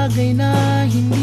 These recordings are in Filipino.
bagay na hindi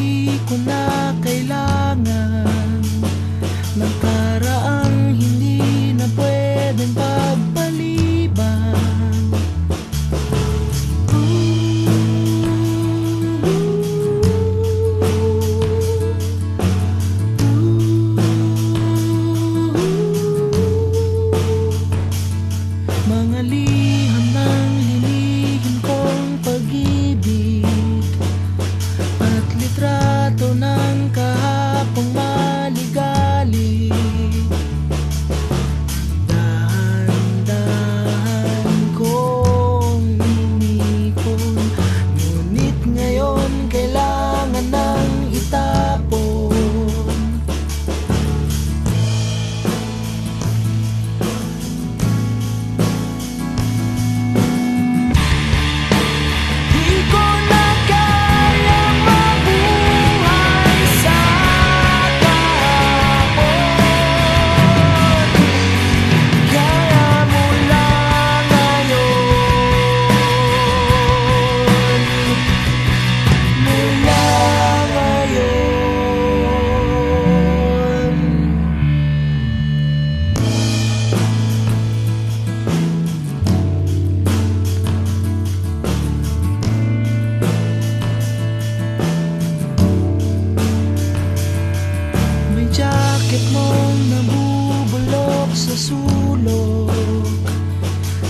nasusulog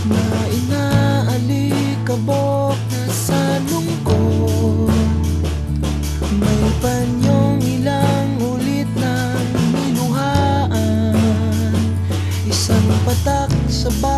na inaalikabok na sa lungkot. May panyong ilang ulit ng minuhaan isang patak sa bahay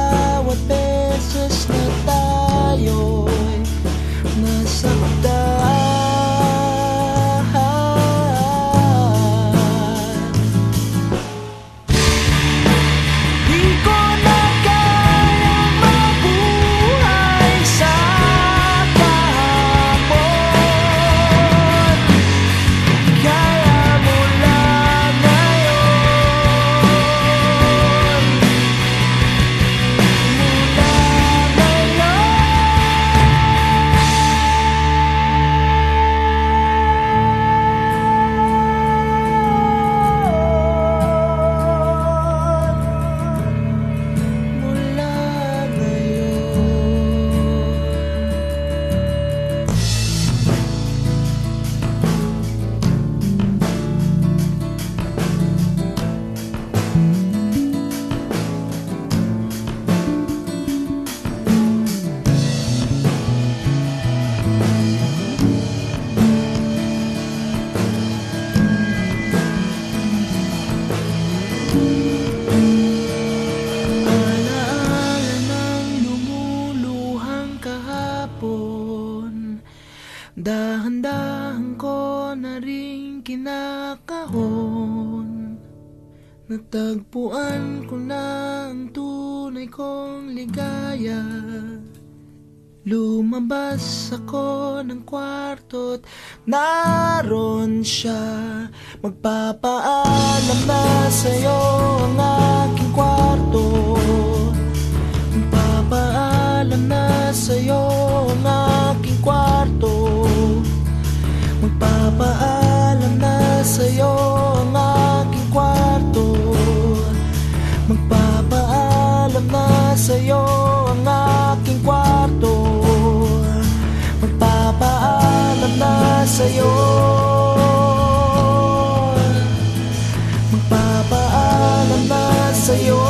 panahon Natagpuan ko na ang tunay kong ligaya. Lumabas ako ng kwarto't naroon siya. Magpapaalam na sa'yo ang aking ngayon Magpapaalam na sa'yo.